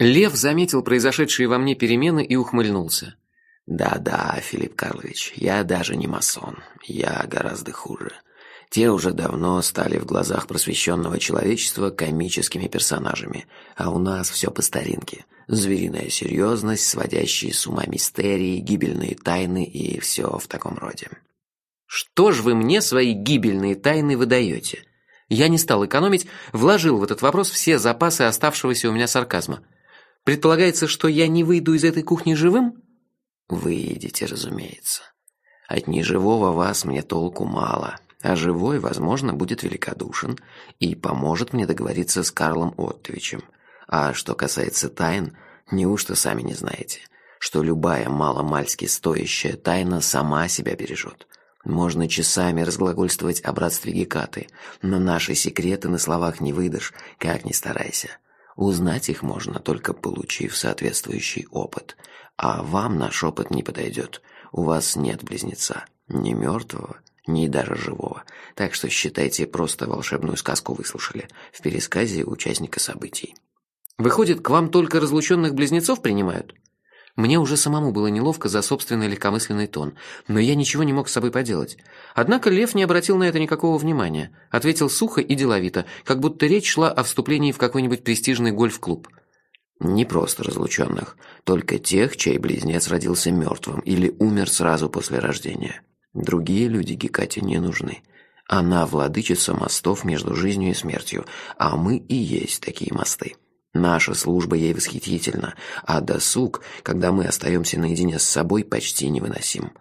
Лев заметил произошедшие во мне перемены и ухмыльнулся. «Да-да, Филипп Карлович, я даже не масон. Я гораздо хуже. Те уже давно стали в глазах просвещенного человечества комическими персонажами, а у нас все по старинке. Звериная серьезность, сводящие с ума мистерии, гибельные тайны и все в таком роде. Что ж вы мне свои гибельные тайны выдаете? Я не стал экономить, вложил в этот вопрос все запасы оставшегося у меня сарказма. Предполагается, что я не выйду из этой кухни живым? Выйдете, разумеется. От неживого вас мне толку мало, а живой, возможно, будет великодушен и поможет мне договориться с Карлом Оттовичем. А что касается тайн, неужто сами не знаете, что любая маломальски стоящая тайна сама себя бережет? Можно часами разглагольствовать о братстве Гекаты, но наши секреты на словах не выдашь, как ни старайся. Узнать их можно, только получив соответствующий опыт. А вам наш опыт не подойдет. У вас нет близнеца, ни мертвого, ни даже живого. Так что считайте, просто волшебную сказку выслушали в пересказе участника событий. Выходит, к вам только разлученных близнецов принимают? Мне уже самому было неловко за собственный легкомысленный тон, но я ничего не мог с собой поделать. Однако Лев не обратил на это никакого внимания, ответил сухо и деловито, как будто речь шла о вступлении в какой-нибудь престижный гольф-клуб. Не просто разлученных, только тех, чей близнец родился мертвым или умер сразу после рождения. Другие люди Гекате не нужны. Она владычица мостов между жизнью и смертью, а мы и есть такие мосты. Наша служба ей восхитительна, а досуг, когда мы остаемся наедине с собой, почти невыносим.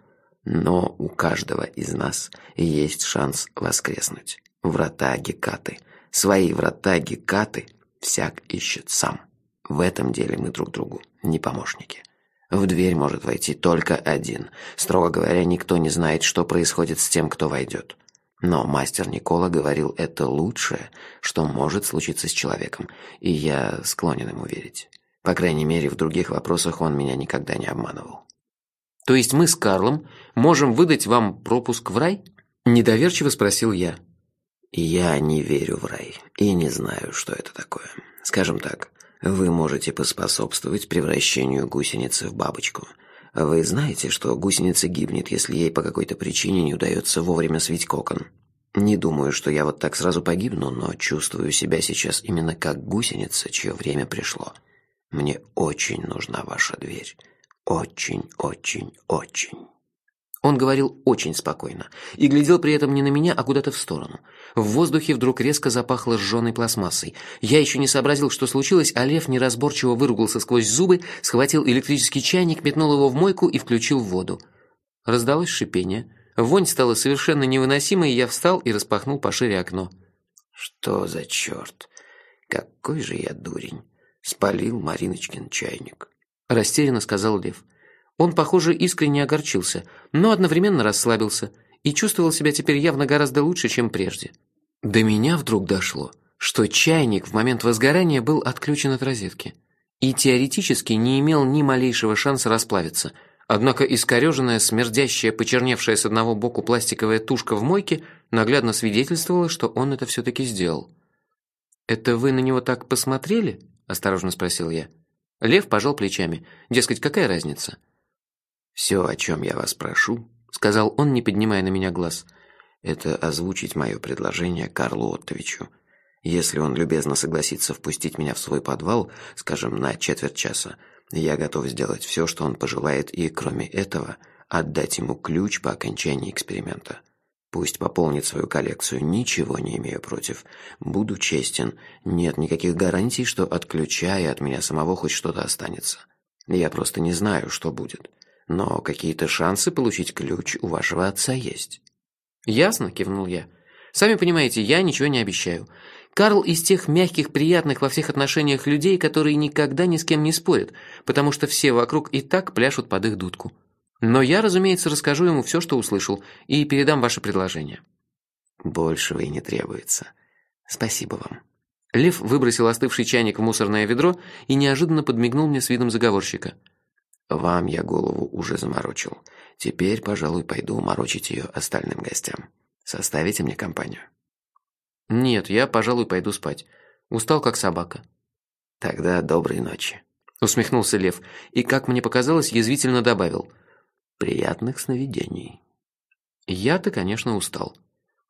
Но у каждого из нас есть шанс воскреснуть. Врата Гекаты. Свои врата Гекаты всяк ищет сам. В этом деле мы друг другу не помощники. В дверь может войти только один. Строго говоря, никто не знает, что происходит с тем, кто войдет. Но мастер Никола говорил, это лучшее, что может случиться с человеком, и я склонен ему верить. По крайней мере, в других вопросах он меня никогда не обманывал. То есть мы с Карлом можем выдать вам пропуск в рай? Недоверчиво спросил я. Я не верю в рай и не знаю, что это такое. Скажем так, вы можете поспособствовать превращению гусеницы в бабочку – вы знаете, что гусеница гибнет, если ей по какой-то причине не удается вовремя свить кокон? Не думаю, что я вот так сразу погибну, но чувствую себя сейчас именно как гусеница, чье время пришло. Мне очень нужна ваша дверь. Очень, очень, очень. Он говорил очень спокойно и глядел при этом не на меня, а куда-то в сторону. В воздухе вдруг резко запахло сжженной пластмассой. Я еще не сообразил, что случилось, а лев неразборчиво выругался сквозь зубы, схватил электрический чайник, метнул его в мойку и включил воду. Раздалось шипение. Вонь стала совершенно невыносимой, и я встал и распахнул пошире окно. «Что за черт? Какой же я дурень! Спалил Мариночкин чайник!» Растерянно сказал лев. Он, похоже, искренне огорчился, но одновременно расслабился и чувствовал себя теперь явно гораздо лучше, чем прежде. До меня вдруг дошло, что чайник в момент возгорания был отключен от розетки и теоретически не имел ни малейшего шанса расплавиться. Однако искореженная, смердящая, почерневшая с одного боку пластиковая тушка в мойке наглядно свидетельствовала, что он это все-таки сделал. «Это вы на него так посмотрели?» – осторожно спросил я. Лев пожал плечами. Дескать, какая разница? «Все, о чем я вас прошу», — сказал он, не поднимая на меня глаз, — «это озвучить мое предложение Карлу Оттовичу. Если он любезно согласится впустить меня в свой подвал, скажем, на четверть часа, я готов сделать все, что он пожелает, и, кроме этого, отдать ему ключ по окончании эксперимента. Пусть пополнит свою коллекцию, ничего не имею против. Буду честен, нет никаких гарантий, что от ключа и от меня самого хоть что-то останется. Я просто не знаю, что будет но какие-то шансы получить ключ у вашего отца есть». «Ясно», – кивнул я. «Сами понимаете, я ничего не обещаю. Карл из тех мягких, приятных во всех отношениях людей, которые никогда ни с кем не спорят, потому что все вокруг и так пляшут под их дудку. Но я, разумеется, расскажу ему все, что услышал, и передам ваше предложение». «Большего и не требуется. Спасибо вам». Лев выбросил остывший чайник в мусорное ведро и неожиданно подмигнул мне с видом заговорщика – вам я голову уже заморочил. Теперь, пожалуй, пойду морочить ее остальным гостям. Составите мне компанию. Нет, я, пожалуй, пойду спать. Устал, как собака. Тогда доброй ночи. усмехнулся Лев и, как мне показалось, язвительно добавил: "Приятных сновидений". Я-то, конечно, устал,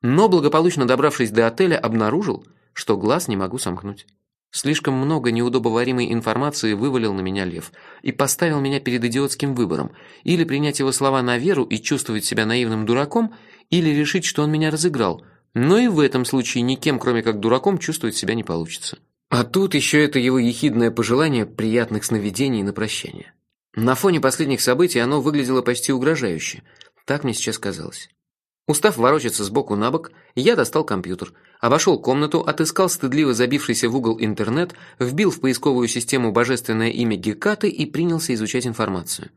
но благополучно добравшись до отеля, обнаружил, что глаз не могу сомкнуть. Слишком много неудобоваримой информации вывалил на меня Лев и поставил меня перед идиотским выбором: или принять его слова на веру и чувствовать себя наивным дураком, или решить, что он меня разыграл. Но и в этом случае никем, кроме как дураком, чувствовать себя не получится. А тут еще это его ехидное пожелание приятных сновидений на прощание. На фоне последних событий оно выглядело почти угрожающе. Так мне сейчас казалось. Устав ворочаться с боку на бок, я достал компьютер, обошел комнату, отыскал стыдливо забившийся в угол интернет, вбил в поисковую систему божественное имя Гекаты и принялся изучать информацию.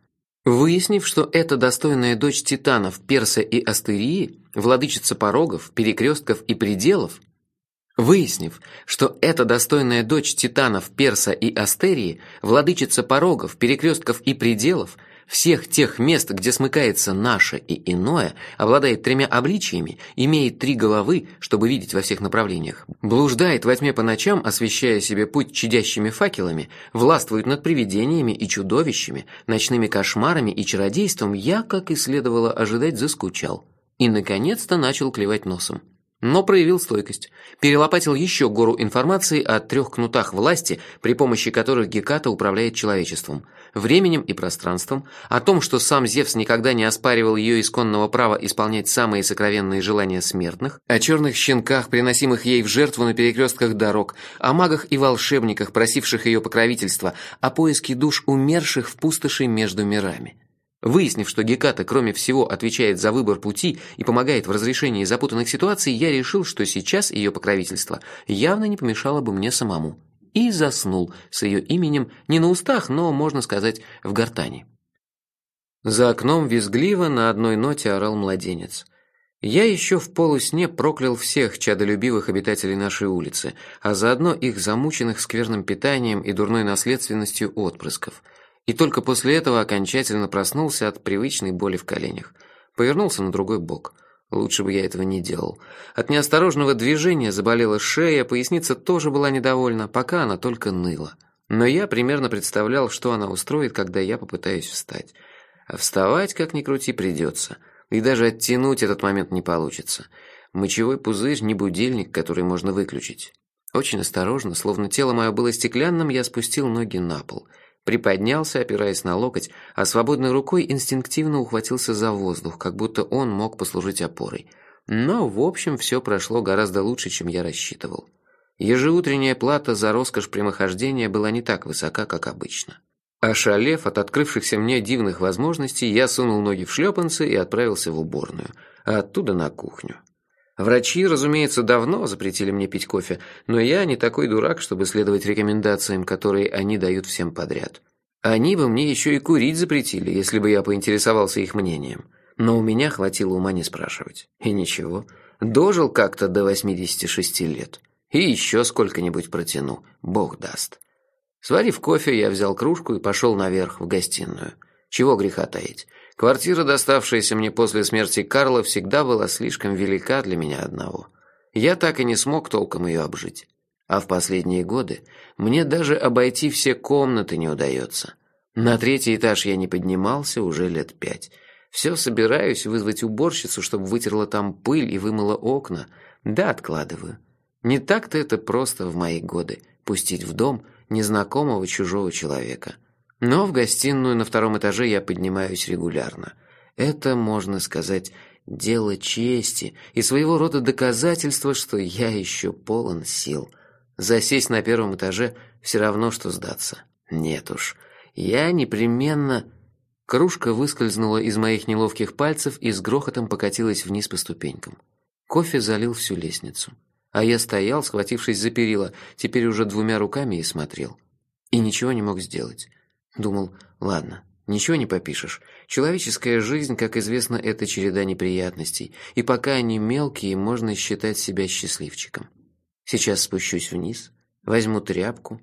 Выяснив, что это достойная дочь титанов Перса и Астерии, владычица порогов, перекрестков и пределов, выяснив, что это достойная дочь титанов Перса и Астерии, владычица порогов, перекрестков и пределов – всех тех мест, где смыкается наше и иное, обладает тремя обличиями, имеет три головы, чтобы видеть во всех направлениях, блуждает во тьме по ночам, освещая себе путь чадящими факелами, властвует над привидениями и чудовищами, ночными кошмарами и чародейством, я, как и следовало ожидать, заскучал. И, наконец-то, начал клевать носом но проявил стойкость. Перелопатил еще гору информации о трех кнутах власти, при помощи которых Геката управляет человечеством, временем и пространством, о том, что сам Зевс никогда не оспаривал ее исконного права исполнять самые сокровенные желания смертных, о черных щенках, приносимых ей в жертву на перекрестках дорог, о магах и волшебниках, просивших ее покровительства, о поиске душ умерших в пустоши между мирами. Выяснив, что Геката, кроме всего, отвечает за выбор пути и помогает в разрешении запутанных ситуаций, я решил, что сейчас ее покровительство явно не помешало бы мне самому. И заснул с ее именем не на устах, но, можно сказать, в гортани. За окном визгливо на одной ноте орал младенец. Я еще в полусне проклял всех чадолюбивых обитателей нашей улицы, а заодно их замученных скверным питанием и дурной наследственностью отпрысков – и только после этого окончательно проснулся от привычной боли в коленях. Повернулся на другой бок. Лучше бы я этого не делал. От неосторожного движения заболела шея, поясница тоже была недовольна, пока она только ныла. Но я примерно представлял, что она устроит, когда я попытаюсь встать. А вставать, как ни крути, придется. И даже оттянуть этот момент не получится. Мочевой пузырь не будильник, который можно выключить. Очень осторожно, словно тело мое было стеклянным, я спустил ноги на пол – Приподнялся, опираясь на локоть, а свободной рукой инстинктивно ухватился за воздух, как будто он мог послужить опорой. Но, в общем, все прошло гораздо лучше, чем я рассчитывал. Ежеутренняя плата за роскошь прямохождения была не так высока, как обычно. Ошалев от открывшихся мне дивных возможностей, я сунул ноги в шлепанцы и отправился в уборную, а оттуда на кухню. Врачи, разумеется, давно запретили мне пить кофе, но я не такой дурак, чтобы следовать рекомендациям, которые они дают всем подряд. Они бы мне еще и курить запретили, если бы я поинтересовался их мнением. Но у меня хватило ума не спрашивать. И ничего, дожил как-то до 86 лет. И еще сколько-нибудь протяну, бог даст. Сварив кофе, я взял кружку и пошел наверх в гостиную. Чего греха таить. Квартира, доставшаяся мне после смерти Карла, всегда была слишком велика для меня одного. Я так и не смог толком ее обжить. А в последние годы мне даже обойти все комнаты не удается. На третий этаж я не поднимался уже лет пять. Все собираюсь вызвать уборщицу, чтобы вытерла там пыль и вымыла окна. Да, откладываю. Не так-то это просто в мои годы пустить в дом незнакомого чужого человека. Но в гостиную на втором этаже я поднимаюсь регулярно. Это, можно сказать, дело чести и своего рода доказательство, что я еще полон сил. Засесть на первом этаже все равно, что сдаться. Нет уж, я непременно... Кружка выскользнула из моих неловких пальцев и с грохотом покатилась вниз по ступенькам. Кофе залил всю лестницу. А я стоял, схватившись за перила, теперь уже двумя руками и смотрел. И ничего не мог сделать. Думал, ладно, ничего не попишешь. Человеческая жизнь, как известно, это череда неприятностей, и пока они мелкие, можно считать себя счастливчиком. Сейчас спущусь вниз, возьму тряпку,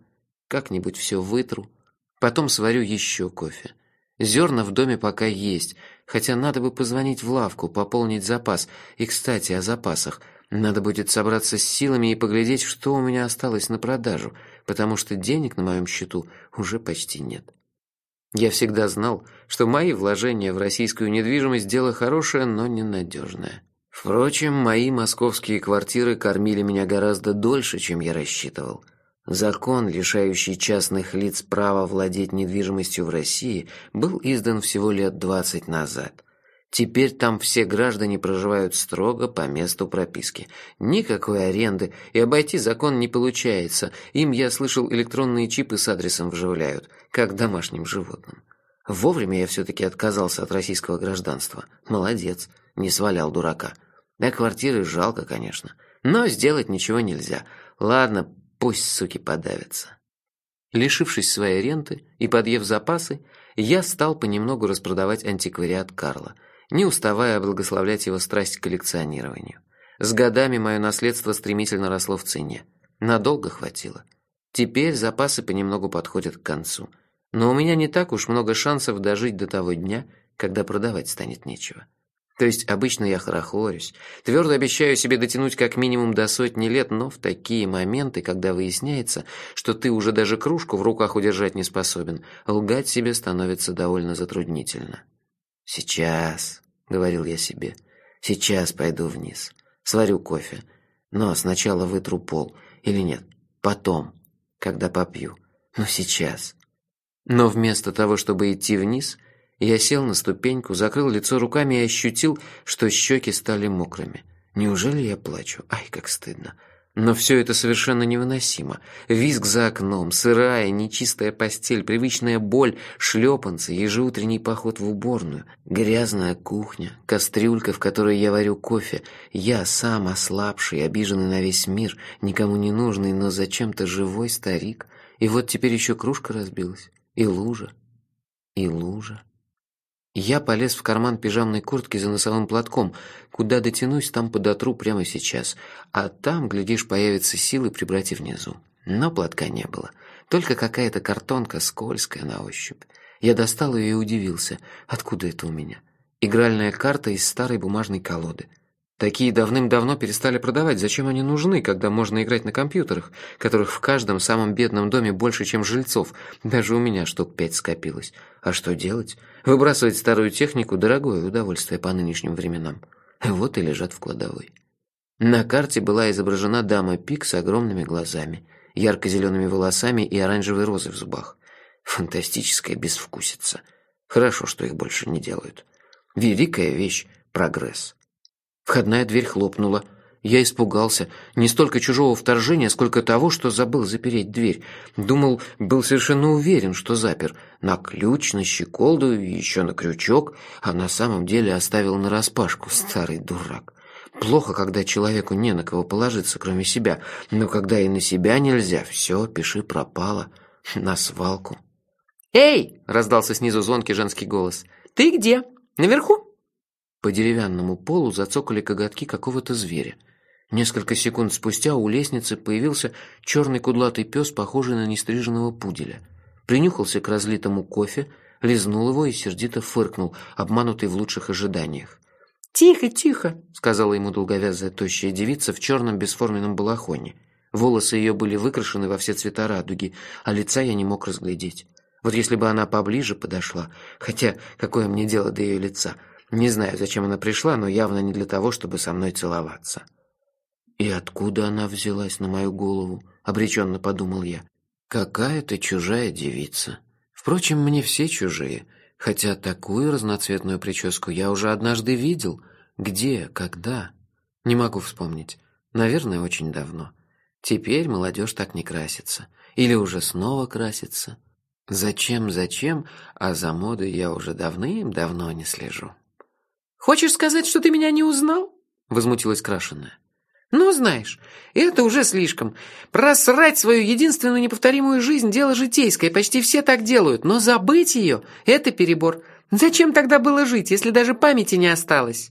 как-нибудь все вытру, потом сварю еще кофе. Зерна в доме пока есть, хотя надо бы позвонить в лавку, пополнить запас. И, кстати, о запасах. Надо будет собраться с силами и поглядеть, что у меня осталось на продажу, потому что денег на моем счету уже почти нет. Я всегда знал, что мои вложения в российскую недвижимость дело хорошее, но ненадежное. Впрочем, мои московские квартиры кормили меня гораздо дольше, чем я рассчитывал. Закон, лишающий частных лиц права владеть недвижимостью в России, был издан всего лет двадцать назад. Теперь там все граждане проживают строго по месту прописки. Никакой аренды, и обойти закон не получается. Им, я слышал, электронные чипы с адресом вживляют, как домашним животным. Вовремя я все-таки отказался от российского гражданства. Молодец, не свалял дурака. А квартиры жалко, конечно. Но сделать ничего нельзя. Ладно, пусть суки подавятся. Лишившись своей ренты и подъев запасы, я стал понемногу распродавать антиквариат Карла, не уставая благословлять его страсть к коллекционированию. С годами мое наследство стремительно росло в цене. Надолго хватило. Теперь запасы понемногу подходят к концу. Но у меня не так уж много шансов дожить до того дня, когда продавать станет нечего. То есть обычно я хорохорюсь, твердо обещаю себе дотянуть как минимум до сотни лет, но в такие моменты, когда выясняется, что ты уже даже кружку в руках удержать не способен, лгать себе становится довольно затруднительно. «Сейчас», — говорил я себе, — «сейчас пойду вниз, сварю кофе, но сначала вытру пол, или нет, потом, когда попью, но сейчас». Но вместо того, чтобы идти вниз — я сел на ступеньку, закрыл лицо руками и ощутил, что щеки стали мокрыми. Неужели я плачу? Ай, как стыдно. Но все это совершенно невыносимо. Визг за окном, сырая, нечистая постель, привычная боль, шлепанцы, ежеутренний поход в уборную, грязная кухня, кастрюлька, в которой я варю кофе, я сам ослабший, обиженный на весь мир, никому не нужный, но зачем-то живой старик. И вот теперь еще кружка разбилась, и лужа, и лужа. Я полез в карман пижамной куртки за носовым платком. Куда дотянусь, там подотру прямо сейчас. А там, глядишь, появятся силы прибрать и внизу. Но платка не было. Только какая-то картонка, скользкая на ощупь. Я достал ее и удивился. Откуда это у меня? Игральная карта из старой бумажной колоды. Такие давным-давно перестали продавать. Зачем они нужны, когда можно играть на компьютерах, которых в каждом самом бедном доме больше, чем жильцов? Даже у меня штук пять скопилось. А что делать? Выбрасывать старую технику – дорогое удовольствие по нынешним временам. Вот и лежат в кладовой. На карте была изображена дама Пик с огромными глазами, ярко-зелеными волосами и оранжевой розой в зубах. Фантастическая безвкусица. Хорошо, что их больше не делают. Великая вещь – прогресс. Входная дверь хлопнула. Я испугался. Не столько чужого вторжения, сколько того, что забыл запереть дверь. Думал, был совершенно уверен, что запер. На ключ, на щеколду и еще на крючок, а на самом деле оставил нараспашку, старый дурак. Плохо, когда человеку не на кого положиться, кроме себя. Но когда и на себя нельзя, все, пиши пропало. На свалку. «Эй!» — раздался снизу звонкий женский голос. «Ты где? Наверху?» По деревянному полу зацокали коготки какого-то зверя. Несколько секунд спустя у лестницы появился черный кудлатый пес, похожий на нестриженного пуделя. Принюхался к разлитому кофе, лизнул его и сердито фыркнул, обманутый в лучших ожиданиях. «Тихо, тихо!» — сказала ему долговязая тощая девица в черном бесформенном балахоне. Волосы ее были выкрашены во все цвета радуги, а лица я не мог разглядеть. Вот если бы она поближе подошла, хотя какое мне дело до ее лица — не знаю, зачем она пришла, но явно не для того, чтобы со мной целоваться. И откуда она взялась на мою голову? Обреченно подумал я. Какая-то чужая девица. Впрочем, мне все чужие, хотя такую разноцветную прическу я уже однажды видел. Где, когда? Не могу вспомнить. Наверное, очень давно. Теперь молодежь так не красится. Или уже снова красится. Зачем, зачем, а за модой я уже давным-давно не слежу. Хочешь сказать, что ты меня не узнал?» Возмутилась крашеная. «Ну, знаешь, это уже слишком. Просрать свою единственную неповторимую жизнь – дело житейское, почти все так делают, но забыть ее – это перебор. Зачем тогда было жить, если даже памяти не осталось?»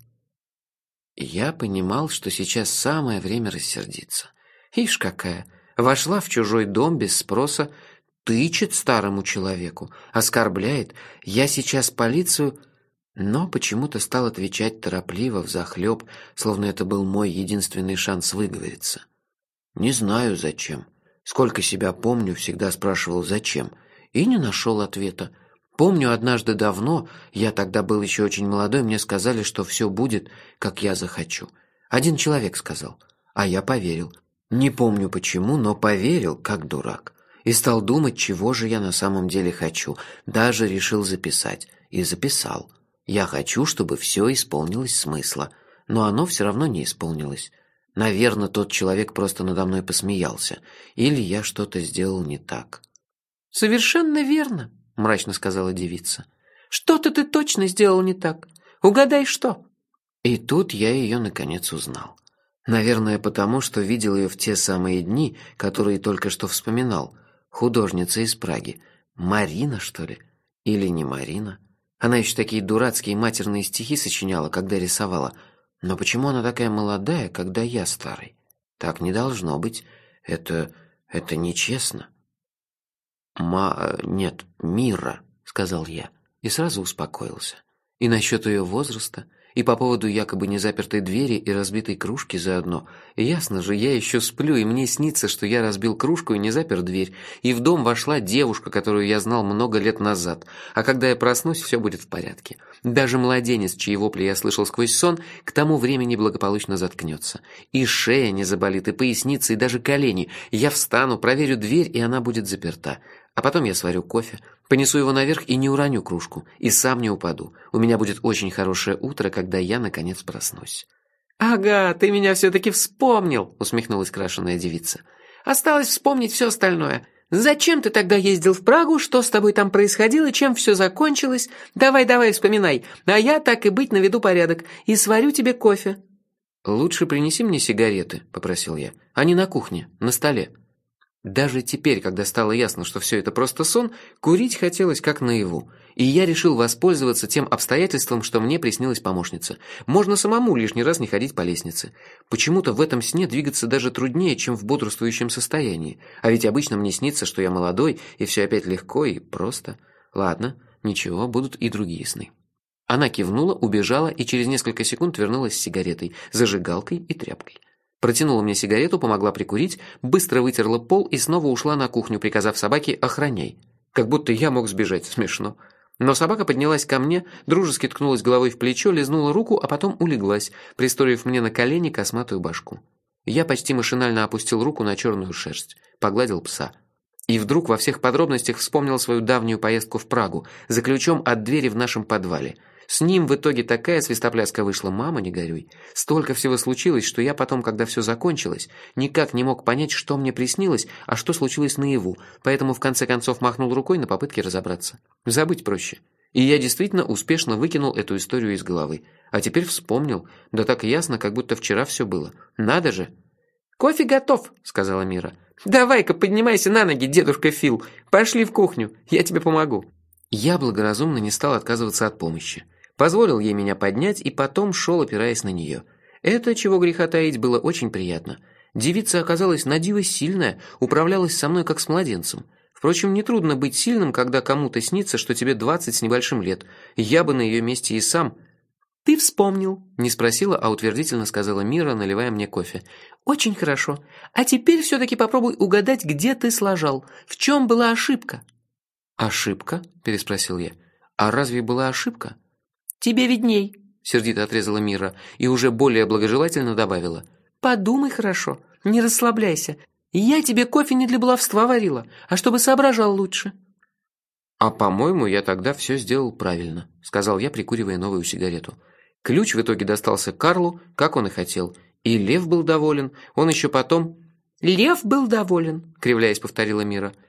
Я понимал, что сейчас самое время рассердиться. Ишь какая, вошла в чужой дом без спроса, тычет старому человеку, оскорбляет. Я сейчас полицию но почему-то стал отвечать торопливо, взахлеб, словно это был мой единственный шанс выговориться. Не знаю зачем. Сколько себя помню, всегда спрашивал зачем, и не нашел ответа. Помню, однажды давно, я тогда был еще очень молодой, мне сказали, что все будет, как я захочу. Один человек сказал, а я поверил. Не помню почему, но поверил, как дурак. И стал думать, чего же я на самом деле хочу. Даже решил записать. И записал. Я хочу, чтобы все исполнилось смысла. Но оно все равно не исполнилось. Наверное, тот человек просто надо мной посмеялся. Или я что-то сделал не так. «Совершенно верно», мрачно сказала девица. Что-то ты точно сделал не так. Угадай что? И тут я ее наконец узнал. Наверное, потому что видел ее в те самые дни, которые только что вспоминал. Художница из Праги. Марина, что ли? Или не Марина? Она еще такие дурацкие матерные стихи сочиняла, когда рисовала. Но почему она такая молодая, когда я старый? Так не должно быть. Это... это нечестно. «Ма... нет, Мира», — сказал я, и сразу успокоился. И насчет ее возраста, и по поводу якобы незапертой двери и разбитой кружки заодно. Ясно же, я еще сплю, и мне снится, что я разбил кружку и не запер дверь, и в дом вошла девушка, которую я знал много лет назад, а когда я проснусь, все будет в порядке. Даже младенец, чьи вопли я слышал сквозь сон, к тому времени благополучно заткнется. И шея не заболит, и поясница, и даже колени. Я встану, проверю дверь, и она будет заперта. А потом я сварю кофе, понесу его наверх и не уроню кружку, и сам не упаду. У меня будет очень хорошее утро, когда я, наконец, проснусь». «Ага, ты меня все-таки вспомнил», — усмехнулась крашеная девица. «Осталось вспомнить все остальное. Зачем ты тогда ездил в Прагу, что с тобой там происходило, чем все закончилось? Давай-давай, вспоминай, а я, так и быть, наведу порядок и сварю тебе кофе». «Лучше принеси мне сигареты», — попросил я. «Они на кухне, на столе». Даже теперь, когда стало ясно, что все это просто сон, курить хотелось как наяву. И я решил воспользоваться тем обстоятельством, что мне приснилась помощница. Можно самому лишний раз не ходить по лестнице. Почему-то в этом сне двигаться даже труднее, чем в бодрствующем состоянии. А ведь обычно мне снится, что я молодой, и все опять легко и просто. Ладно, ничего, будут и другие сны. Она кивнула, убежала и через несколько секунд вернулась с сигаретой, зажигалкой и тряпкой. Протянула мне сигарету, помогла прикурить, быстро вытерла пол и снова ушла на кухню, приказав собаке «охраняй». Как будто я мог сбежать, смешно. Но собака поднялась ко мне, дружески ткнулась головой в плечо, лизнула руку, а потом улеглась, пристроив мне на колени косматую башку. Я почти машинально опустил руку на черную шерсть, погладил пса. И вдруг во всех подробностях вспомнил свою давнюю поездку в Прагу за ключом от двери в нашем подвале – с ним в итоге такая свистопляска вышла, мама, не горюй. Столько всего случилось, что я потом, когда все закончилось, никак не мог понять, что мне приснилось, а что случилось наяву, поэтому в конце концов махнул рукой на попытке разобраться. Забыть проще. И я действительно успешно выкинул эту историю из головы. А теперь вспомнил, да так ясно, как будто вчера все было. Надо же. «Кофе готов», — сказала Мира. «Давай-ка поднимайся на ноги, дедушка Фил. Пошли в кухню, я тебе помогу». Я благоразумно не стал отказываться от помощи. Позволил ей меня поднять и потом шел, опираясь на нее. Это, чего греха таить, было очень приятно. Девица оказалась на диво сильная, управлялась со мной как с младенцем. Впрочем, нетрудно быть сильным, когда кому-то снится, что тебе двадцать с небольшим лет. Я бы на ее месте и сам... «Ты вспомнил», — не спросила, а утвердительно сказала Мира, наливая мне кофе. «Очень хорошо. А теперь все-таки попробуй угадать, где ты сложал. В чем была ошибка?» «Ошибка?» — переспросил я. «А разве была ошибка?» «Тебе видней», — сердито отрезала Мира и уже более благожелательно добавила. «Подумай хорошо, не расслабляйся. Я тебе кофе не для баловства варила, а чтобы соображал лучше». «А, по-моему, я тогда все сделал правильно», — сказал я, прикуривая новую сигарету. Ключ в итоге достался Карлу, как он и хотел. И Лев был доволен, он еще потом... «Лев был доволен», — кривляясь повторила Мира. Лев,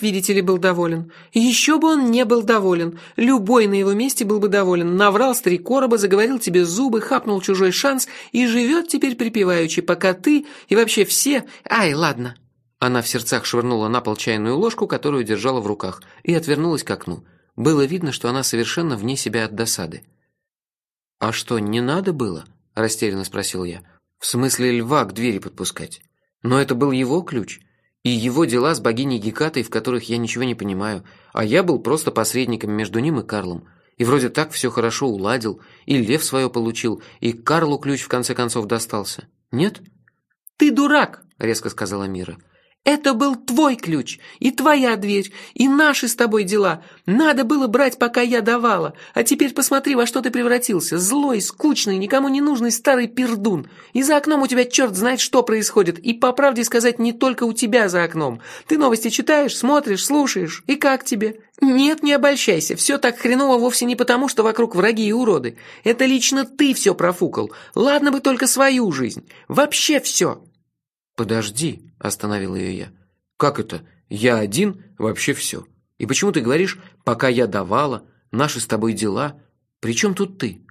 видите ли, был доволен. Еще бы он не был доволен. Любой на его месте был бы доволен. Наврал с три короба, заговорил тебе зубы, хапнул чужой шанс и живет теперь припеваючи, пока ты и вообще все... Ай, ладно. Она в сердцах швырнула на пол чайную ложку, которую держала в руках, и отвернулась к окну. Было видно, что она совершенно вне себя от досады. «А что, не надо было?» – растерянно спросил я. «В смысле льва к двери подпускать? Но это был его ключ». И его дела с богиней Гекатой, в которых я ничего не понимаю, а я был просто посредником между ним и Карлом. И вроде так все хорошо уладил, и Лев свое получил, и Карлу ключ в конце концов достался. Нет? «Ты дурак!» — резко сказала Мира. Это был твой ключ, и твоя дверь, и наши с тобой дела. Надо было брать, пока я давала. А теперь посмотри, во что ты превратился. Злой, скучный, никому не нужный старый пердун. И за окном у тебя черт знает, что происходит. И по правде сказать, не только у тебя за окном. Ты новости читаешь, смотришь, слушаешь. И как тебе? Нет, не обольщайся. Все так хреново вовсе не потому, что вокруг враги и уроды. Это лично ты все профукал. Ладно бы только свою жизнь. Вообще все. «Подожди», – остановил ее я. «Как это? Я один? Вообще все. И почему ты говоришь, пока я давала, наши с тобой дела? Причем тут ты?»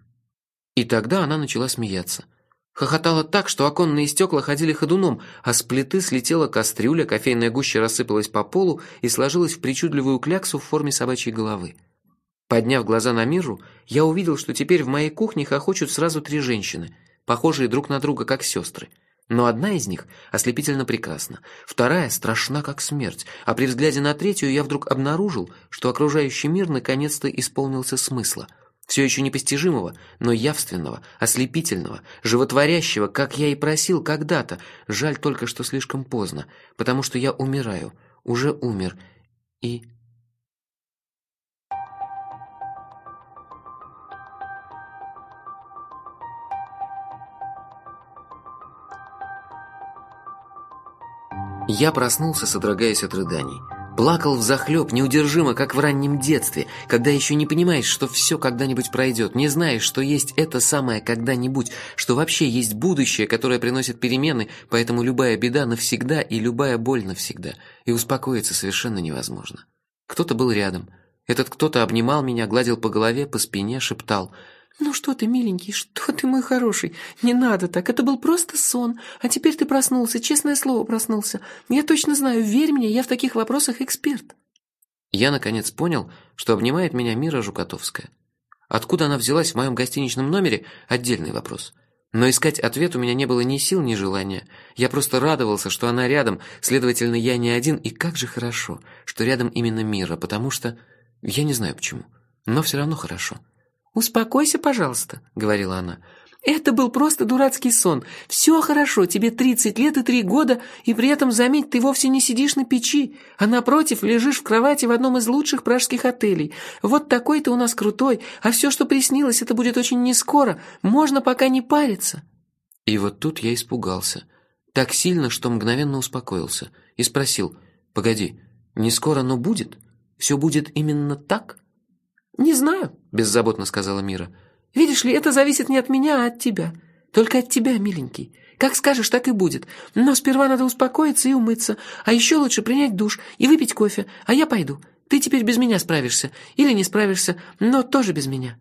И тогда она начала смеяться. Хохотала так, что оконные стекла ходили ходуном, а с плиты слетела кастрюля, кофейная гуща рассыпалась по полу и сложилась в причудливую кляксу в форме собачьей головы. Подняв глаза на Миру, я увидел, что теперь в моей кухне хохочут сразу три женщины, похожие друг на друга как сестры – но одна из них ослепительно прекрасна, вторая страшна как смерть, а при взгляде на третью я вдруг обнаружил, что окружающий мир наконец-то исполнился смысла. Все еще непостижимого, но явственного, ослепительного, животворящего, как я и просил когда-то. Жаль только, что слишком поздно, потому что я умираю, уже умер, и Я проснулся, содрогаясь от рыданий. Плакал взахлеб, неудержимо, как в раннем детстве, когда еще не понимаешь, что все когда-нибудь пройдет, не знаешь, что есть это самое когда-нибудь, что вообще есть будущее, которое приносит перемены, поэтому любая беда навсегда и любая боль навсегда, и успокоиться совершенно невозможно. Кто-то был рядом. Этот кто-то обнимал меня, гладил по голове, по спине, шептал – «Ну что ты, миленький, что ты, мой хороший? Не надо так, это был просто сон. А теперь ты проснулся, честное слово, проснулся. Я точно знаю, верь мне, я в таких вопросах эксперт». Я, наконец, понял, что обнимает меня Мира Жукотовская. Откуда она взялась в моем гостиничном номере – отдельный вопрос. Но искать ответ у меня не было ни сил, ни желания. Я просто радовался, что она рядом, следовательно, я не один, и как же хорошо, что рядом именно Мира, потому что... Я не знаю почему, но все равно хорошо. «Успокойся, пожалуйста», — говорила она. «Это был просто дурацкий сон. Все хорошо, тебе тридцать лет и три года, и при этом, заметь, ты вовсе не сидишь на печи, а напротив лежишь в кровати в одном из лучших пражских отелей. Вот такой ты у нас крутой, а все, что приснилось, это будет очень нескоро. Можно пока не париться». И вот тут я испугался. Так сильно, что мгновенно успокоился. И спросил, «Погоди, не скоро, но будет? Все будет именно так?» «Не знаю», – беззаботно сказала Мира. «Видишь ли, это зависит не от меня, а от тебя. Только от тебя, миленький. Как скажешь, так и будет. Но сперва надо успокоиться и умыться. А еще лучше принять душ и выпить кофе. А я пойду. Ты теперь без меня справишься. Или не справишься, но тоже без меня».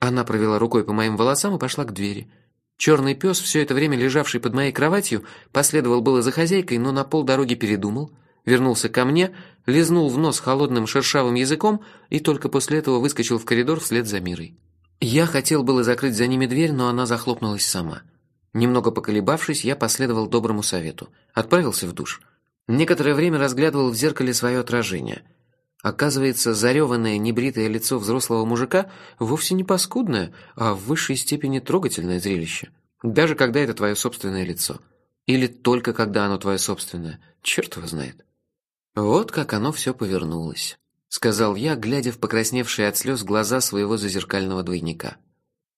Она провела рукой по моим волосам и пошла к двери. Черный пес, все это время лежавший под моей кроватью, последовал было за хозяйкой, но на полдороги передумал – вернулся ко мне, лизнул в нос холодным шершавым языком и только после этого выскочил в коридор вслед за Мирой. Я хотел было закрыть за ними дверь, но она захлопнулась сама. Немного поколебавшись, я последовал доброму совету. Отправился в душ. Некоторое время разглядывал в зеркале свое отражение. Оказывается, зареванное небритое лицо взрослого мужика вовсе не паскудное, а в высшей степени трогательное зрелище. Даже когда это твое собственное лицо. Или только когда оно твое собственное. Черт его знает. «Вот как оно все повернулось», — сказал я, глядя в покрасневшие от слез глаза своего зазеркального двойника.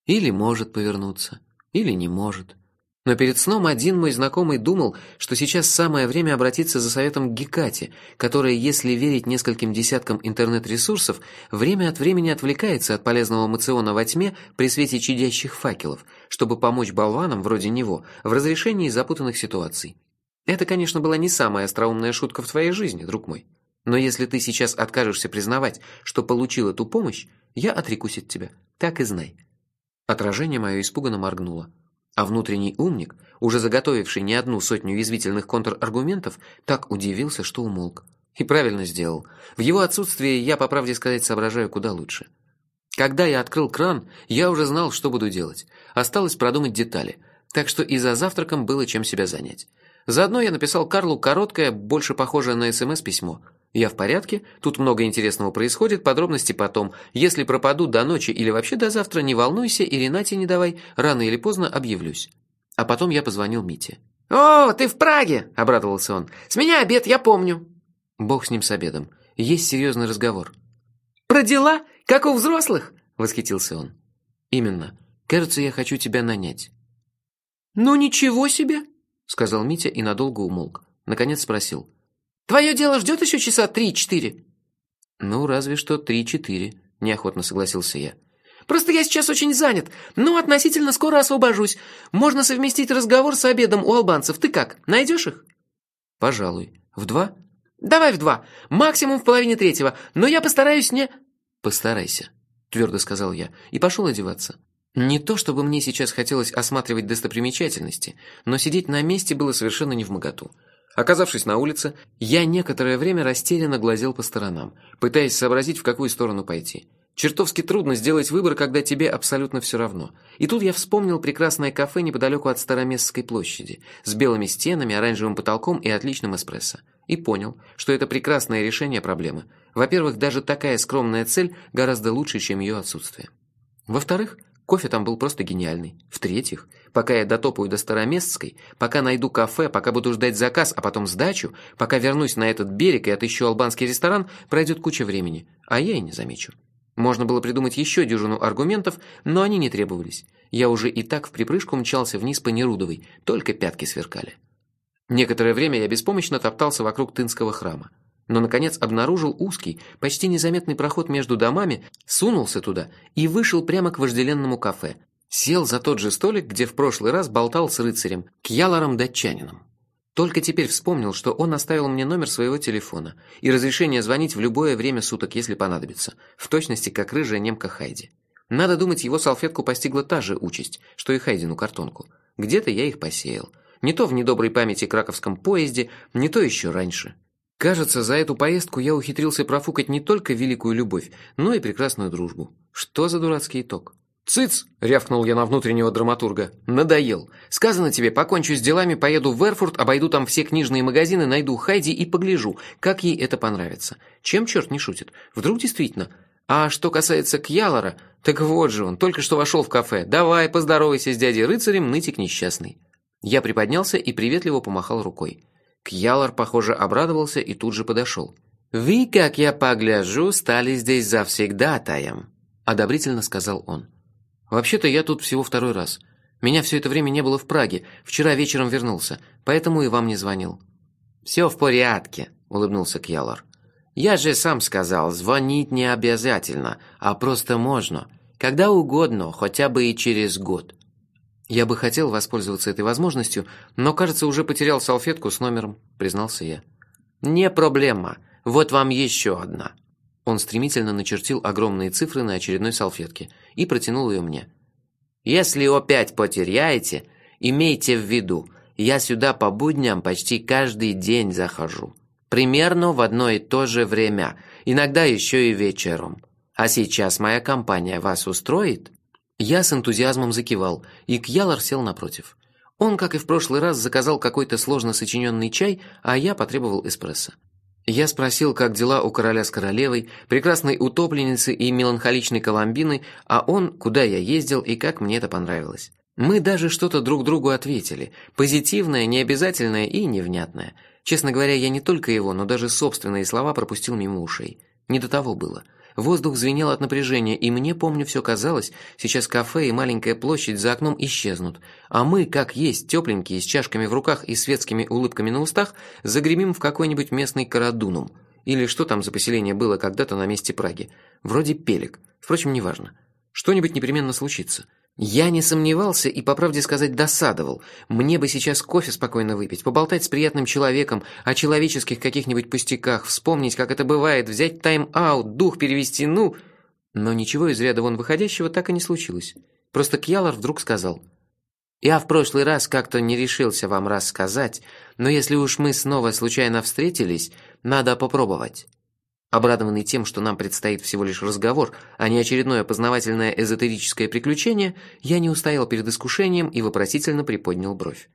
«Или может повернуться, или не может». Но перед сном один мой знакомый думал, что сейчас самое время обратиться за советом к Гекате, которая, если верить нескольким десяткам интернет-ресурсов, время от времени отвлекается от полезного мациона во тьме при свете чадящих факелов, чтобы помочь болванам вроде него в разрешении запутанных ситуаций. Это, конечно, была не самая остроумная шутка в твоей жизни, друг мой. Но если ты сейчас откажешься признавать, что получил эту помощь, я отрекусь от тебя. Так и знай». Отражение мое испуганно моргнуло. А внутренний умник, уже заготовивший не одну сотню язвительных контраргументов, так удивился, что умолк. И правильно сделал. В его отсутствие я, по правде сказать, соображаю куда лучше. Когда я открыл кран, я уже знал, что буду делать. Осталось продумать детали. Так что и за завтраком было чем себя занять. Заодно я написал Карлу короткое, больше похожее на СМС письмо. Я в порядке, тут много интересного происходит, подробности потом. Если пропаду до ночи или вообще до завтра, не волнуйся и Ренате не давай, рано или поздно объявлюсь. А потом я позвонил Мите. «О, ты в Праге!» – обрадовался он. «С меня обед, я помню». Бог с ним с обедом. Есть серьезный разговор. «Про дела? Как у взрослых?» – восхитился он. «Именно. Кажется, я хочу тебя нанять». «Ну ничего себе!» – сказал Митя и надолго умолк. Наконец спросил. «Твое дело ждет еще часа три-четыре?» «Ну, разве что три-четыре», – неохотно согласился я. Просто я сейчас очень занят, но относительно скоро освобожусь. Можно совместить разговор с обедом у албанцев. Ты как, найдешь их?» «Пожалуй. В два?» «Давай в два. Максимум в половине третьего. Но я постараюсь не...» «Постарайся», — твердо сказал я, и пошел одеваться. Не то чтобы мне сейчас хотелось осматривать достопримечательности, но сидеть на месте было совершенно не в моготу. Оказавшись на улице, я некоторое время растерянно глазел по сторонам, пытаясь сообразить, в какую сторону пойти. Чертовски трудно сделать выбор, когда тебе абсолютно все равно. И тут я вспомнил прекрасное кафе неподалеку от Староместской площади, с белыми стенами, оранжевым потолком и отличным эспрессо. И понял, что это прекрасное решение проблемы. Во-первых, даже такая скромная цель гораздо лучше, чем ее отсутствие. Во-вторых, кофе там был просто гениальный. В-третьих, пока я дотопаю до Староместской, пока найду кафе, пока буду ждать заказ, а потом сдачу, пока вернусь на этот берег и отыщу албанский ресторан, пройдет куча времени, а я и не замечу. Можно было придумать еще дюжину аргументов, но они не требовались. Я уже и так в припрыжку мчался вниз по Нерудовой, только пятки сверкали. Некоторое время я беспомощно топтался вокруг Тынского храма. Но, наконец, обнаружил узкий, почти незаметный проход между домами, сунулся туда и вышел прямо к вожделенному кафе. Сел за тот же столик, где в прошлый раз болтал с рыцарем, кьялором-датчанином. Только теперь вспомнил, что он оставил мне номер своего телефона и разрешение звонить в любое время суток, если понадобится, в точности как рыжая немка Хайди. Надо думать, его салфетку постигла та же участь, что и Хайдину картонку. Где-то я их посеял. Не то в недоброй памяти краковском поезде, не то еще раньше. Кажется, за эту поездку я ухитрился профукать не только великую любовь, но и прекрасную дружбу. Что за дурацкий итог? «Цыц!» — рявкнул я на внутреннего драматурга. «Надоел. Сказано тебе, покончу с делами, поеду в Эрфурт, обойду там все книжные магазины, найду Хайди и погляжу, как ей это понравится. Чем черт не шутит? Вдруг действительно? А что касается Кьялора, так вот же он, только что вошел в кафе. Давай, поздоровайся с дядей рыцарем, нытик несчастный». Я приподнялся и приветливо помахал рукой. Кьялор, похоже, обрадовался и тут же подошел. «Вы, как я погляжу, стали здесь завсегдатаем», — одобрительно сказал он. «Вообще-то я тут всего второй раз. Меня все это время не было в Праге, вчера вечером вернулся, поэтому и вам не звонил». «Все в порядке», — улыбнулся Кьялар. «Я же сам сказал, звонить не обязательно, а просто можно. Когда угодно, хотя бы и через год». «Я бы хотел воспользоваться этой возможностью, но, кажется, уже потерял салфетку с номером», — признался я. «Не проблема. Вот вам еще одна». Он стремительно начертил огромные цифры на очередной салфетке и протянул ее мне. «Если опять потеряете, имейте в виду, я сюда по будням почти каждый день захожу. Примерно в одно и то же время, иногда еще и вечером. А сейчас моя компания вас устроит?» Я с энтузиазмом закивал, и Кьялар сел напротив. Он, как и в прошлый раз, заказал какой-то сложно сочиненный чай, а я потребовал эспрессо. Я спросил, как дела у короля с королевой, прекрасной утопленницы и меланхоличной Коломбины, а он, куда я ездил и как мне это понравилось. Мы даже что-то друг другу ответили, позитивное, необязательное и невнятное. Честно говоря, я не только его, но даже собственные слова пропустил мимо ушей. Не до того было. Воздух звенел от напряжения, и мне, помню, все казалось, сейчас кафе и маленькая площадь за окном исчезнут, а мы, как есть, тепленькие, с чашками в руках и светскими улыбками на устах, загремим в какой-нибудь местный Карадунум. Или что там за поселение было когда-то на месте Праги. Вроде Пелек. Впрочем, неважно. Что-нибудь непременно случится. Я не сомневался и, по правде сказать, досадовал. Мне бы сейчас кофе спокойно выпить, поболтать с приятным человеком о человеческих каких-нибудь пустяках, вспомнить, как это бывает, взять тайм-аут, дух перевести, ну... Но ничего из ряда вон выходящего так и не случилось. Просто Кьялар вдруг сказал. «Я в прошлый раз как-то не решился вам рассказать, но если уж мы снова случайно встретились, надо попробовать». Обрадованный тем, что нам предстоит всего лишь разговор, а не очередное познавательное эзотерическое приключение, я не устоял перед искушением и вопросительно приподнял бровь.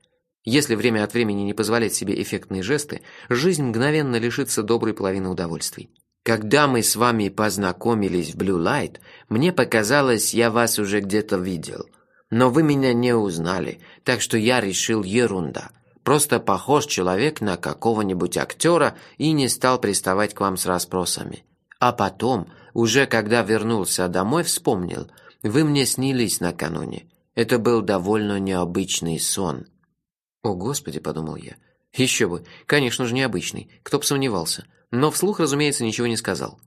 Если время от времени не позволять себе эффектные жесты, жизнь мгновенно лишится доброй половины удовольствий. Когда мы с вами познакомились в Blue Light, мне показалось, я вас уже где-то видел. Но вы меня не узнали, так что я решил ерунда. Просто похож человек на какого-нибудь актера и не стал приставать к вам с расспросами. А потом, уже когда вернулся домой, вспомнил, вы мне снились накануне. Это был довольно необычный сон. «О, Господи!» – подумал я. «Еще бы! Конечно же, необычный. Кто бы сомневался. Но вслух, разумеется, ничего не сказал».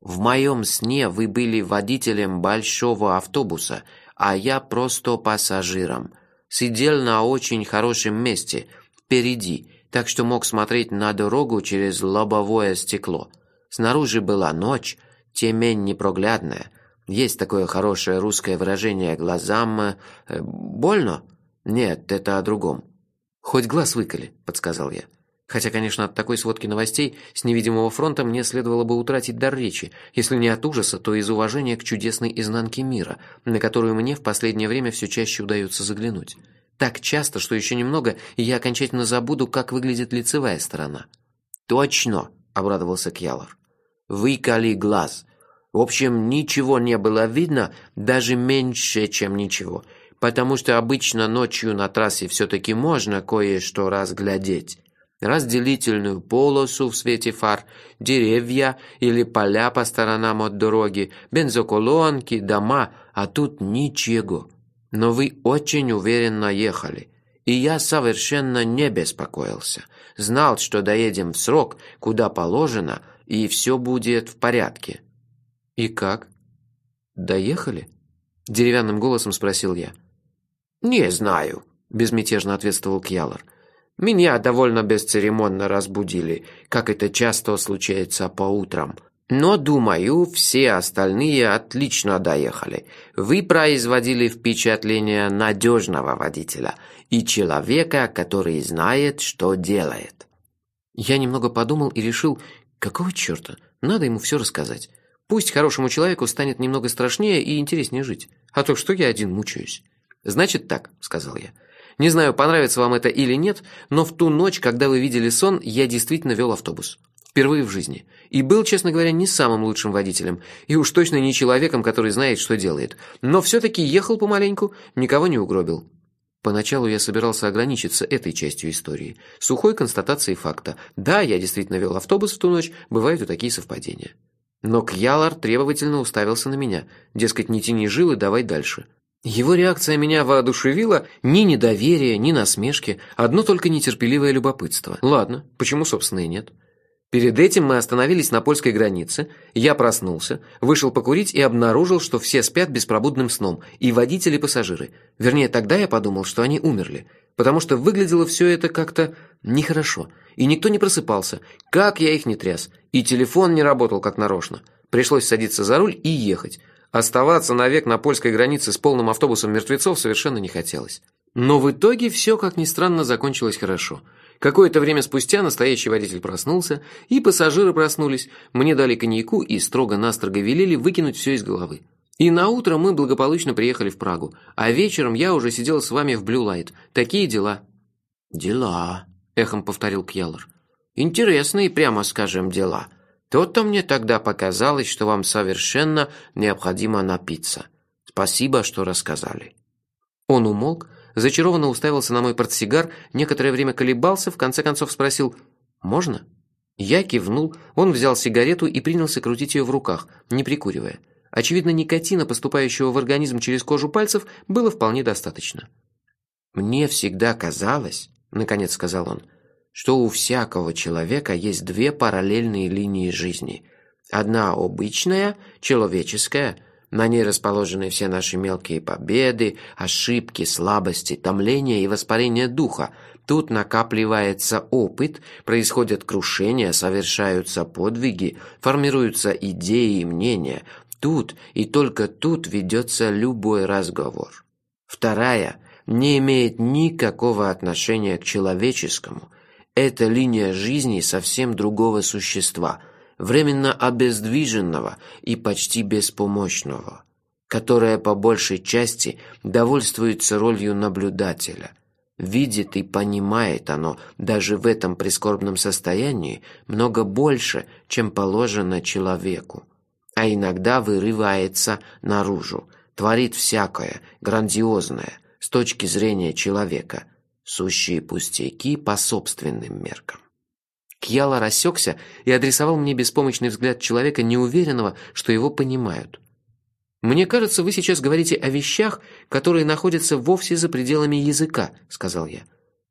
«В моем сне вы были водителем большого автобуса, а я просто пассажиром. Сидел на очень хорошем месте, впереди, так что мог смотреть на дорогу через лобовое стекло. Снаружи была ночь, темень непроглядная. Есть такое хорошее русское выражение «глазам...» э, «больно?» Нет, это о другом. «Хоть глаз выколи», — подсказал я. Хотя, конечно, от такой сводки новостей с невидимого фронта мне следовало бы утратить дар речи, если не от ужаса, то из уважения к чудесной изнанке мира, на которую мне в последнее время все чаще удается заглянуть. Так часто, что еще немного, и я окончательно забуду, как выглядит лицевая сторона. «Точно!» — обрадовался Кьялов. «Выколи глаз. В общем, ничего не было видно, даже меньше, чем ничего» потому что обычно ночью на трассе все-таки можно кое-что разглядеть. Разделительную полосу в свете фар, деревья или поля по сторонам от дороги, бензоколонки, дома, а тут ничего. Но вы очень уверенно ехали, и я совершенно не беспокоился. Знал, что доедем в срок, куда положено, и все будет в порядке. «И как? Доехали?» Деревянным голосом спросил я. «Не знаю», – безмятежно ответствовал Кьялор. «Меня довольно бесцеремонно разбудили, как это часто случается по утрам. Но, думаю, все остальные отлично доехали. Вы производили впечатление надежного водителя и человека, который знает, что делает». Я немного подумал и решил, какого черта, надо ему все рассказать. Пусть хорошему человеку станет немного страшнее и интереснее жить, а то что я один мучаюсь. «Значит так», — сказал я. «Не знаю, понравится вам это или нет, но в ту ночь, когда вы видели сон, я действительно вел автобус. Впервые в жизни. И был, честно говоря, не самым лучшим водителем. И уж точно не человеком, который знает, что делает. Но все-таки ехал помаленьку, никого не угробил». Поначалу я собирался ограничиться этой частью истории. Сухой констатацией факта. Да, я действительно вел автобус в ту ночь, бывают и такие совпадения. Но Кьялар требовательно уставился на меня. Дескать, не тяни жилы, давай дальше. Его реакция меня воодушевила ни недоверие, ни насмешки, одно только нетерпеливое любопытство. Ладно, почему, собственно, и нет? Перед этим мы остановились на польской границе, я проснулся, вышел покурить и обнаружил, что все спят беспробудным сном, и водители, и пассажиры. Вернее, тогда я подумал, что они умерли, потому что выглядело все это как-то нехорошо, и никто не просыпался, как я их не тряс, и телефон не работал как нарочно. Пришлось садиться за руль и ехать. Оставаться навек на польской границе с полным автобусом мертвецов совершенно не хотелось. Но в итоге все, как ни странно, закончилось хорошо. Какое-то время спустя настоящий водитель проснулся, и пассажиры проснулись. Мне дали коньяку и строго-настрого велели выкинуть все из головы. И на утро мы благополучно приехали в Прагу, а вечером я уже сидел с вами в Blue Light. Такие дела. Дела, эхом повторил Кьяллер. Интересные, прямо скажем, дела. То-то мне тогда показалось, что вам совершенно необходимо напиться. Спасибо, что рассказали». Он умолк, зачарованно уставился на мой портсигар, некоторое время колебался, в конце концов спросил «Можно?». Я кивнул, он взял сигарету и принялся крутить ее в руках, не прикуривая. Очевидно, никотина, поступающего в организм через кожу пальцев, было вполне достаточно. «Мне всегда казалось», — наконец сказал он, что у всякого человека есть две параллельные линии жизни. Одна обычная, человеческая, на ней расположены все наши мелкие победы, ошибки, слабости, томления и воспарение духа. Тут накапливается опыт, происходят крушения, совершаются подвиги, формируются идеи и мнения. Тут и только тут ведется любой разговор. Вторая не имеет никакого отношения к человеческому – это линия жизни совсем другого существа, временно обездвиженного и почти беспомощного, которое по большей части довольствуется ролью наблюдателя. Видит и понимает оно даже в этом прискорбном состоянии много больше, чем положено человеку. А иногда вырывается наружу, творит всякое, грандиозное, с точки зрения человека, сущие пустяки по собственным меркам. Кьяла рассекся и адресовал мне беспомощный взгляд человека, неуверенного, что его понимают. «Мне кажется, вы сейчас говорите о вещах, которые находятся вовсе за пределами языка», — сказал я.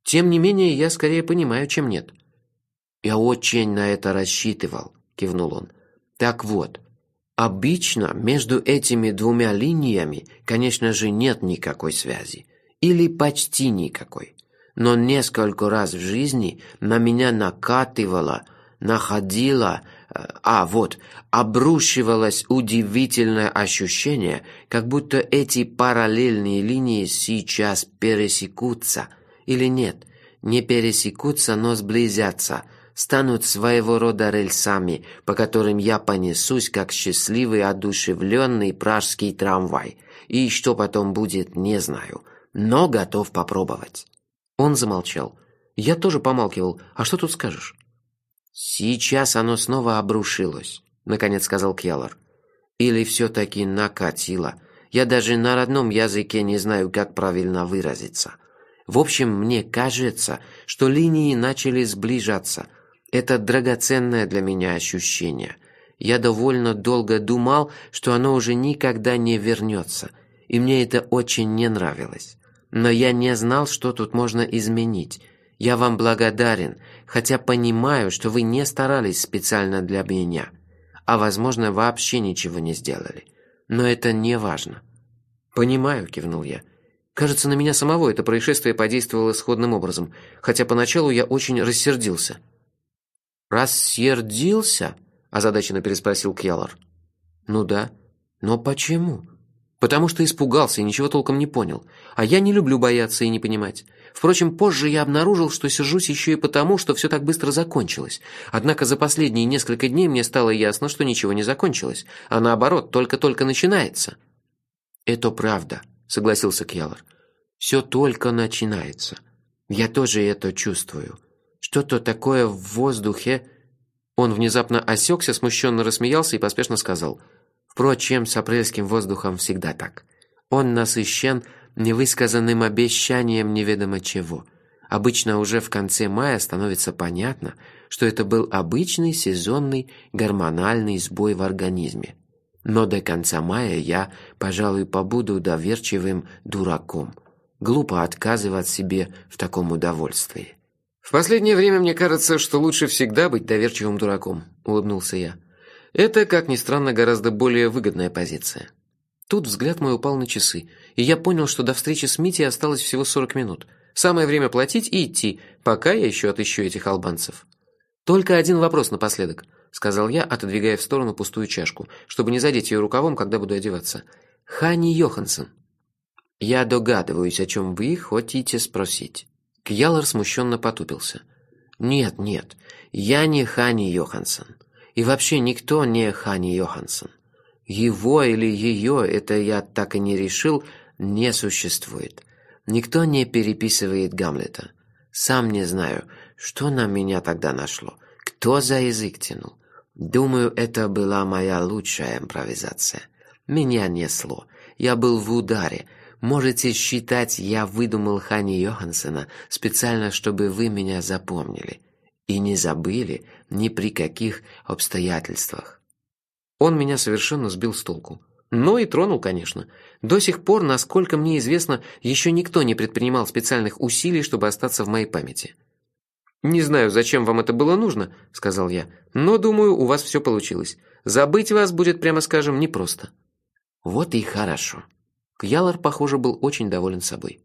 «Тем не менее, я скорее понимаю, чем нет». «Я очень на это рассчитывал», — кивнул он. «Так вот, обычно между этими двумя линиями, конечно же, нет никакой связи. Или почти никакой но несколько раз в жизни на меня накатывало, находило, э, а вот, обрушивалось удивительное ощущение, как будто эти параллельные линии сейчас пересекутся. Или нет, не пересекутся, но сблизятся, станут своего рода рельсами, по которым я понесусь, как счастливый, одушевленный пражский трамвай. И что потом будет, не знаю, но готов попробовать. Он замолчал. Я тоже помалкивал. А что тут скажешь? Сейчас оно снова обрушилось, наконец сказал Кьялар. Или все-таки накатило. Я даже на родном языке не знаю, как правильно выразиться. В общем, мне кажется, что линии начали сближаться. Это драгоценное для меня ощущение. Я довольно долго думал, что оно уже никогда не вернется, и мне это очень не нравилось. Но я не знал, что тут можно изменить. Я вам благодарен, хотя понимаю, что вы не старались специально для меня, а возможно, вообще ничего не сделали. Но это не важно. Понимаю, кивнул я. Кажется, на меня самого это происшествие подействовало сходным образом, хотя поначалу я очень рассердился. Рассердился? озадаченно переспросил Кьялар. Ну да. Но почему? Потому что испугался и ничего толком не понял. А я не люблю бояться и не понимать. Впрочем, позже я обнаружил, что сержусь еще и потому, что все так быстро закончилось. Однако за последние несколько дней мне стало ясно, что ничего не закончилось, а наоборот, только-только начинается. «Это правда», — согласился Кьялар. «Все только начинается. Я тоже это чувствую. Что-то такое в воздухе...» Он внезапно осекся, смущенно рассмеялся и поспешно сказал — Впрочем, с апрельским воздухом всегда так. Он насыщен невысказанным обещанием неведомо чего. Обычно уже в конце мая становится понятно, что это был обычный сезонный гормональный сбой в организме. Но до конца мая я, пожалуй, побуду доверчивым дураком. Глупо отказывать себе в таком удовольствии. В последнее время мне кажется, что лучше всегда быть доверчивым дураком, улыбнулся я. Это, как ни странно, гораздо более выгодная позиция. Тут взгляд мой упал на часы, и я понял, что до встречи с Митей осталось всего 40 минут. Самое время платить и идти, пока я еще отыщу этих албанцев. Только один вопрос напоследок, сказал я, отодвигая в сторону пустую чашку, чтобы не задеть ее рукавом, когда буду одеваться. Хани Йоханссон. Я догадываюсь, о чем вы хотите спросить. Кьялар смущенно потупился. Нет, нет. Я не Хани Йоханссон. И вообще никто не Хани Йоханссон. Его или ее, это я так и не решил, не существует. Никто не переписывает Гамлета. Сам не знаю, что на меня тогда нашло. Кто за язык тянул? Думаю, это была моя лучшая импровизация. Меня несло. Я был в ударе. Можете считать, я выдумал Хани Йоханссона специально, чтобы вы меня запомнили и не забыли ни при каких обстоятельствах. Он меня совершенно сбил с толку. Но и тронул, конечно. До сих пор, насколько мне известно, еще никто не предпринимал специальных усилий, чтобы остаться в моей памяти. «Не знаю, зачем вам это было нужно», — сказал я, «но, думаю, у вас все получилось. Забыть вас будет, прямо скажем, непросто». «Вот и хорошо». Кьялар, похоже, был очень доволен собой.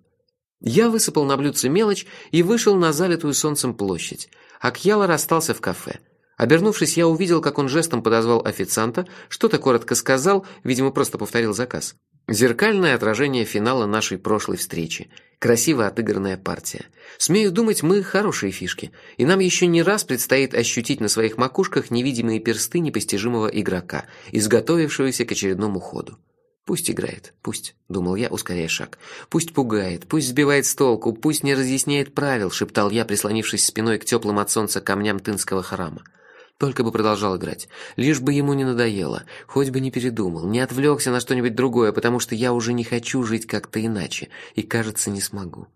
Я высыпал на блюдце мелочь и вышел на залитую солнцем площадь, а Кьялар остался в кафе. Обернувшись, я увидел, как он жестом подозвал официанта, что-то коротко сказал, видимо, просто повторил заказ. Зеркальное отражение финала нашей прошлой встречи. Красиво отыгранная партия. Смею думать, мы хорошие фишки, и нам еще не раз предстоит ощутить на своих макушках невидимые персты непостижимого игрока, изготовившегося к очередному ходу. Пусть играет, пусть, думал я, ускоряя шаг. Пусть пугает, пусть сбивает с толку, пусть не разъясняет правил, шептал я, прислонившись спиной к теплым от солнца камням тынского храма. Только бы продолжал играть, лишь бы ему не надоело, хоть бы не передумал, не отвлекся на что-нибудь другое, потому что я уже не хочу жить как-то иначе и, кажется, не смогу.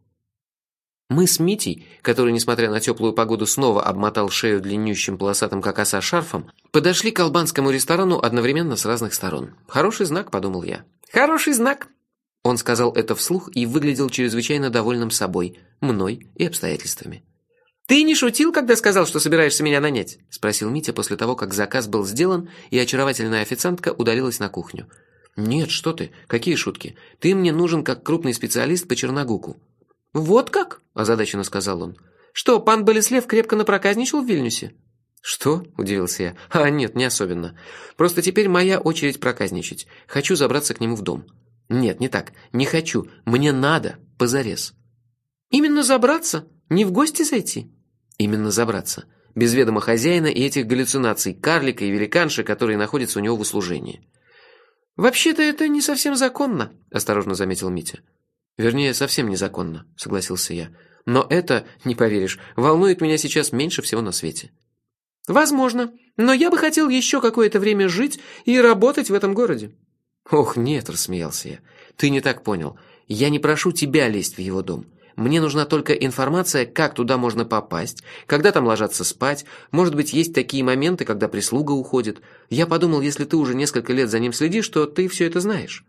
Мы с Митей, который, несмотря на теплую погоду, снова обмотал шею длиннющим полосатым как оса шарфом, подошли к албанскому ресторану одновременно с разных сторон. Хороший знак, подумал я. Хороший знак. Он сказал это вслух и выглядел чрезвычайно довольным собой, мной и обстоятельствами. «Ты не шутил, когда сказал, что собираешься меня нанять?» – спросил Митя после того, как заказ был сделан, и очаровательная официантка удалилась на кухню. «Нет, что ты, какие шутки? Ты мне нужен как крупный специалист по Черногуку». «Вот как?» – озадаченно сказал он. «Что, пан Болеслев крепко напроказничал в Вильнюсе?» «Что?» – удивился я. «А нет, не особенно. Просто теперь моя очередь проказничать. Хочу забраться к нему в дом». «Нет, не так. Не хочу. Мне надо. Позарез». «Именно забраться? Не в гости зайти?» Именно забраться. Без ведома хозяина и этих галлюцинаций, карлика и великанши, которые находятся у него в услужении. «Вообще-то это не совсем законно», – осторожно заметил Митя. «Вернее, совсем незаконно», – согласился я. «Но это, не поверишь, волнует меня сейчас меньше всего на свете». «Возможно, но я бы хотел еще какое-то время жить и работать в этом городе». «Ох, нет», – рассмеялся я. «Ты не так понял. Я не прошу тебя лезть в его дом. Мне нужна только информация, как туда можно попасть, когда там ложатся спать. Может быть, есть такие моменты, когда прислуга уходит. Я подумал, если ты уже несколько лет за ним следишь, то ты все это знаешь».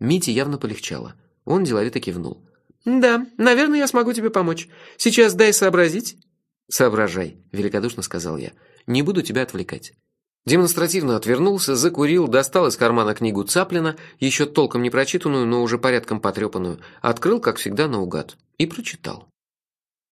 Мите явно полегчало. Он деловито кивнул. «Да, наверное, я смогу тебе помочь. Сейчас дай сообразить». «Соображай», – великодушно сказал я. «Не буду тебя отвлекать». Демонстративно отвернулся, закурил, достал из кармана книгу Цаплина, еще толком не прочитанную, но уже порядком потрепанную, открыл, как всегда, наугад, и прочитал.